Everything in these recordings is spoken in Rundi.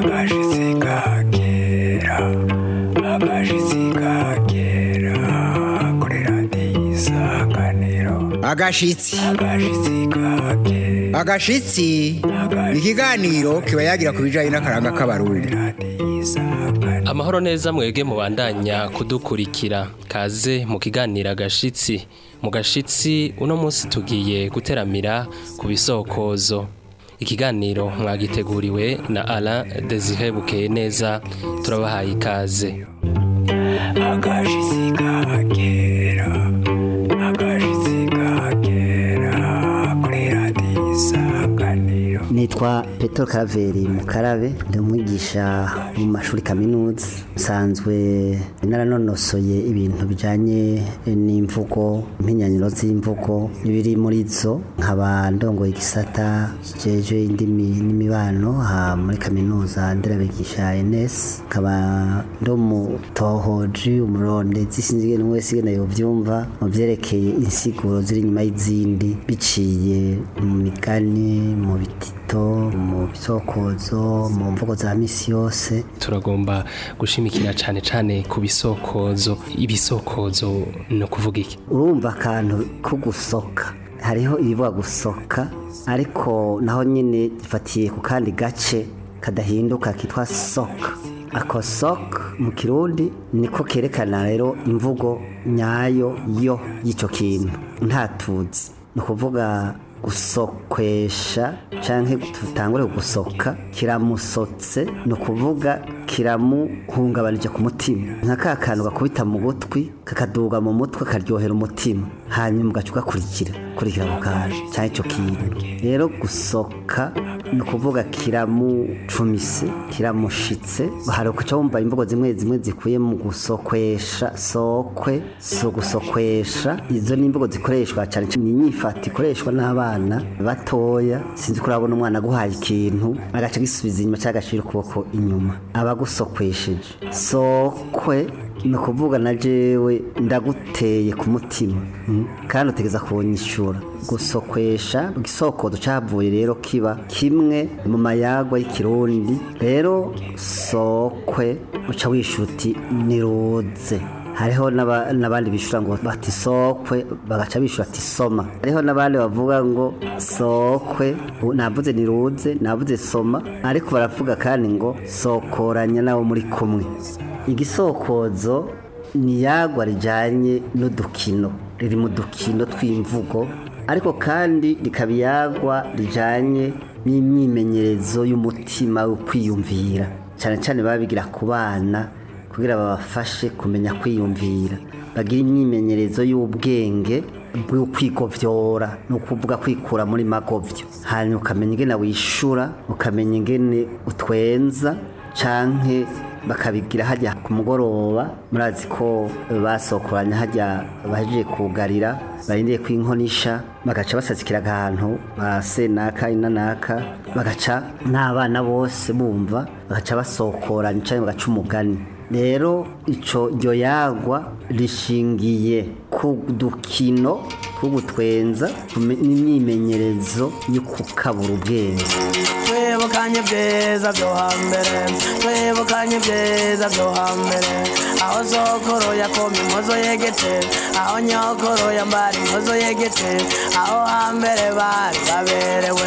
akajisi kakera agashitsi agashitsi ikiganiro kiba yagira ku bijyanye n'akaranga k'abarundi amahoro neza mwege mubandanya kudukurikira kaze mu kiganiro agashitsi mu gashitsi uno munsi tugiye guteramira ku bisokozo ikiganiro mwagiteguriwe na ara desire bukeye neza turabahaye ikaze nitwa Petro Kaveri Mukarabe ndi umwigisha mu mashuri kaminuza nsanzwe naranonosoye ibintu bijyanye n'imvugo impinyanyiro z'imvugo n'ibiri muri zo nkaba ndongoye igisata kijeje indimi n'imibano ha muri kaminuza nderabigisha NS nkaba ndo mutohoji umuronde zisinzwe n'uwese nayo byumva mu byerekeye insiguro ziri inyuma y'izindi biciye mu migani mu bitito mu bisokozo mu mvugo za misi yose turagomba gushimikira cyane cyane ku bisokozo ibisokozo no kuvuga iki urumva akantu ko gusoka hariho ibivuga gusoka ariko naho nyine gifatiye ku kandi gace kadahinduka kitwa soka ako soka mu kirundi niko kerekana rero imvugo nyayo yo y'icyo kintu nta ni ukuvuga gusokwesha cyangwa tutangure gusoka kiramusotse ni ukuvuga kiramuhungabanije ku mutima nka ka kantu gakubita mu gutwi kakaduga mu mutwe karyohera umutima hanyuma ugaca ugakurikira kurikira ako kantu cyangwa icyo kintu rero gusoka ni ukuvuga kiramucumise kiramushitse hari ukuca wumva imvugo zimwe zimwe zikuye mu gusokwesha sokwe so gusokwesha izo ni imvugo zikoreshwa cyane cyane inyifato ikoreshwa n'abana batoya sinzi ko urabona umwana aguhaye ikintu agaca gisubiza inyuma cyangwa agacira ukuboko inyuma aba agusokwesheje sokwe ni ukuvuga na jewe ndaguteye ku mutima hmm? kandi utegeza kunyishyura gusokwesha isoko ducavuye rero kiba kimwe mu mayagwa y'ikirundi rero sokwe uca wishuti nirudze hariho n'abandi bishyura ngo bati sokwe bagaca bishyura ati soma hariho n'abandi bavuga ngo sokwe navuze nirunze navuze soma ariko baravuga kandi ngo sokoranya nawe muri kumwe igisokozo ni iyagwa rijyanye n'udukino riri mu dukino tw'imvugo ariko kandi rikaba iyagwa rijyanye n'imyimenyerezo y'umutima wo kwiyumvira cyane cyane babigira bigira ku bana kugira babafashe kumenya kwiyumvira bagira imyimenyerezo y'ubwenge bwo kwigovyora ni ukuvuga kwikura muri magovyo hanyuma ukamenya ingene wishura ukamenya ingene utwenza canke bakabigira hajya ku mugoroba murazi ko basokoranya hajya bahejeje kugarira barindiriye ko inkonisha bagaca basatsikira ahantu ba senaka inanaka bagaca n'abana bose bumva bagaca basokoranya cyangwa bagaca umugani rero icyo ryo yagwa rishingiye ku dukino tw'ubutwenza n'imyimenyerezo yo kukabura ubwenge twebukanye ibyiza byo hambere twebukanye ibyiza byo hambere aho sokoro yakoma impozo yegetse aho nyokoro yambara impozo yegetse aho hambere bari baberewe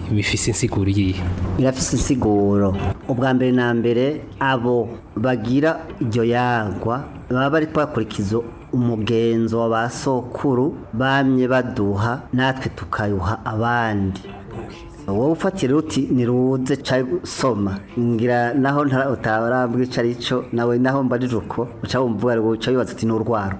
bifise insiguro iyihe birafise insiguro ubwa mbere na mbere abo bagira iryo yagwa baba bari twakurikizo umugenzo wa ba sokuru bamye baduha natwe tukayuha abandi wowe ufatira uti niruze cari gusoma ngira naho utarambwica arico nawe naho mbaririje uko uca wumva uca wibaza uti ni urwarwa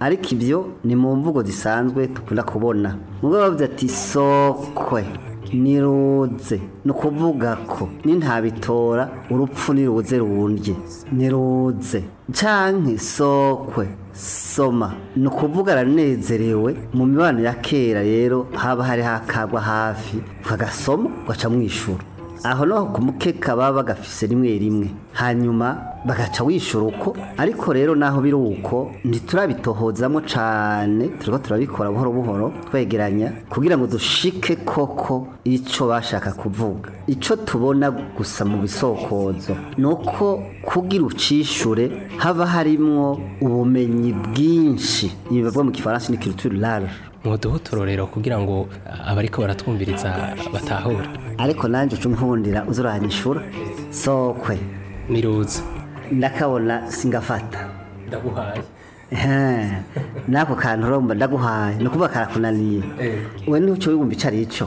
ariko ibyo ni mu mvugo zisanzwe dukunda kubona mu rwego ati sokwe niruze ni ukuvuga ko nintabitora urupfu niruze rwundye niruze canke sokwe soma ni ukuvuga aranezerewe mu mibano ya kera rero haba hari hakagwa hafi ukagasoma ugaca mwishura aho no ku mukeka baba bagafise rimwe rimwe hanyuma bagaca wishyura uko ariko rero naho biri uko ntiturabitohozamo cyane turiko turabikora buhoro buhoro twegeranya kugira ngo dushike koko icyo bashaka kuvuga icyo tubona gusa mu bisokozo ni uko kugira ucishure haba harimwo ubumenyi bwinshi ibi bavuga mu gifaransa ni culture large muduhe uturorero kugira ngo abariko baratwumviriza batahura. ariko nanjye uca nkundira uza sokwe niruza ndakabona singafata ndaguhaye nako kantu romba ndaguhaye ni ukuvuga karakunaniye eh. we ntucyo wibumva icyo ari cyo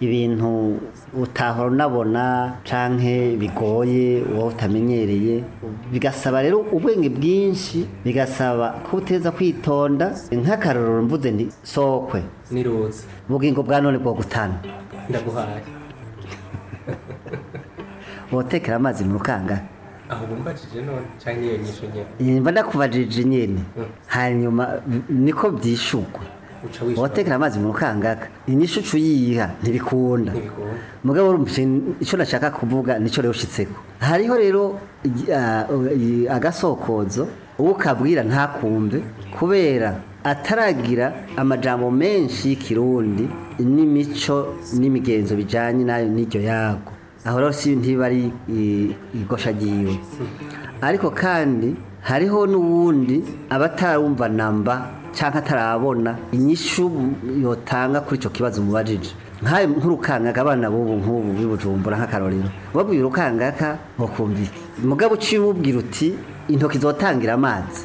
ibintu utahora unabona canke bigoye wowe utamenyereye bigasaba rero ubwenge bwinshi bigasaba kuteza kwitonda nk'akarorero mvuze ni sokwe niroza ubugingo bwa none bwo gutana ndaguhaye wotekera amazi mu rukanga aho bumbajije none cyangwa iyo nyisho nyene mba ndakubajije nyene mm. hanyuma niko byishugwa uwatekana amazi mu rukangaka inyishu yiyiha ntibikunda mugabo icyo nashaka kuvuga nicyo rero ushitseko hariho rero ah, agasokozo uwo ukabwira ntakumve kubera ataragira amajambo menshi y'ikirundi n'imico n'imigenzo bijyanye nayo n'iryo yago aho rero si ntiba ari igosha ariko kandi hariho n’ubundi abatarumva namba cyangwa atarabona inyishu yotanga kuri icyo kibazo umubajije nkayo nk'urukangaga abana b'ubu nk'ubu bibujumbura nk'akarorero wabwiye urukangaka ntukumvike mugabo uciye ubwira uti intoki zotangira amazi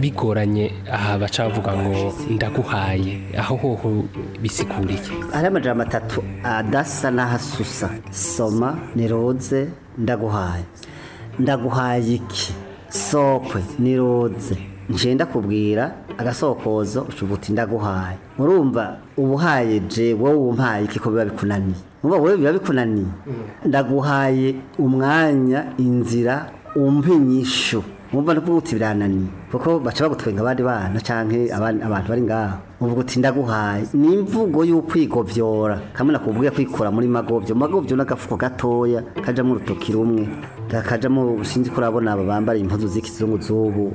bigoranye aha bacavuga ngo ndaguhaye aho hoho bisikuriye hari amajambo atatu adasa n'ahasusa soma ni roze ndaguhaye ndaguhaye iki sokwe ni roze njenda kubwira agasokozo ucubuta indaguhaye murumva ubuhaye je wowe umpaye kiko biba bikunaniye muba wowe biba bikunaniye mm. ndaguhaye umwanya inzira umpe inyishu mumva no kuvuga birananiye kuko baca bagutwenga abandi bana canke abantu bari ngaho uvuga uti ndaguhaye ni imvugo y'ukwigovyora kamwe nakubwiye kwikura muri magobyo magobyo n'agafuko gatoya kajamwo urutoki rumwe kakajamwo sinzi ko urabona aba bambara impuzu z'ikizungu z'ubu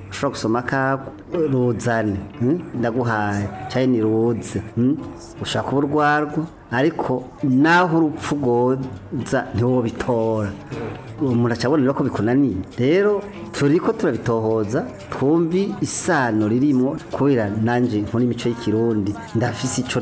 ushobora gusoma ka ruzane hmm? ndaguhaye cyane ruze hmm? ushaka uba urwarwa ariko naho urupfu rwoza ntiwobitora muracabona rero ko bikunaniye rero turi ko turabitohoza twumvi isano ririmo kubera nanjye nkora imico y'ikirundi ndafise icyo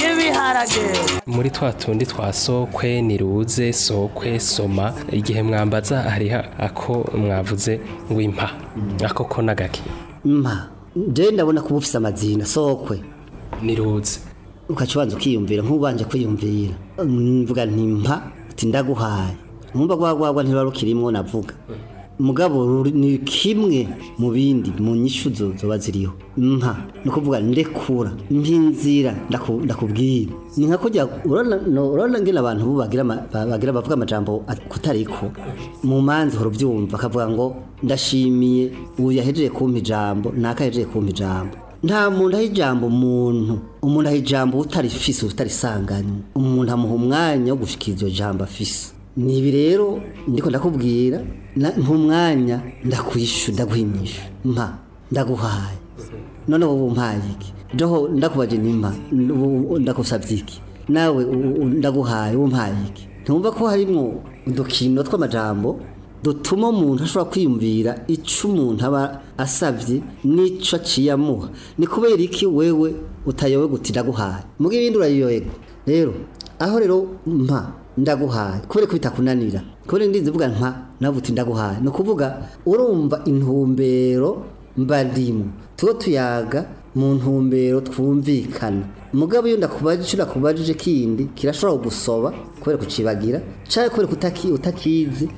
y'ibiharage muri twa tundi twa sokwe niruze sokwe soma igihe mwambaza hariho ako mwavuze w'impa ako ko n'agake mpa njyewe ndabona kuba ufite amazina sokwe nirutse ukacubanza ukiyumvira nk'ubanje kwiyumvira mvuga nti mpa ndaguhaye nkumva rwagwagwa ntiruba rukirimwo navuga mugabo ni kimwe mu bindi mu nyishu zoba ziriho mpa ni ukuvuga ndekura mpinzira ndakubwira ni nka kujya urabona ngira abantu bagira bavuga amajambo kutariko mu manza uhora ubyumva akavuga ngo ndashimiye uyu yahereje kumpa ijambo naka yahejeje kumpa ijambo nta muntu aho ijambo umuntu umuntu aho ijambo utarifise utari umuntu amuha umwanya wo gushyikira iryo jambo afise nibi rero ndiko ndakubwira nk'umwanya ndakwishu ndaguhimisha mpa ndaguhaye none ubu mpaye iki joho ndakubaje nimba ndakusabye iki nawe ndaguhaye ubu mpaye iki ntumva ko harimo udukino tw'amajambo dutuma umuntu ashobora kwiyumvira icyo umuntu aba asabye n'icyo aciye amuha ni kubera iki wewe utayobe guti ndaguhaye muga ibindi urayiyoyega rero aho rero mpa ndaguhaye kubera ko bitakunanira kubera ndizi mvuga nka nawe uti ndaguhaye ni ukuvuga urumva intumbero mbadimu tuba tuyaga mu ntumbero twumvikana mugabo iyo ndakubajije icyo ndakubajije kindi kirashobora gusoba kubera kucibagira cyangwa kubera kutaki utakizi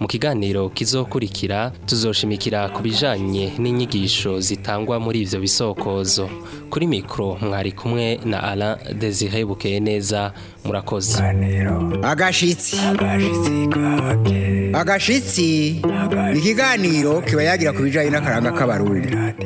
mu kiganiro kizokurikira tuzoshimikira kubijanye n'inyigisho zitangwa muri ivyo bisokozo kuri mikro mwari kumwe na Alain Desire Bukeye neza murakoze agashitsi agashitsi ikiganiro kiba yagira ku n'akaranga k'abarundi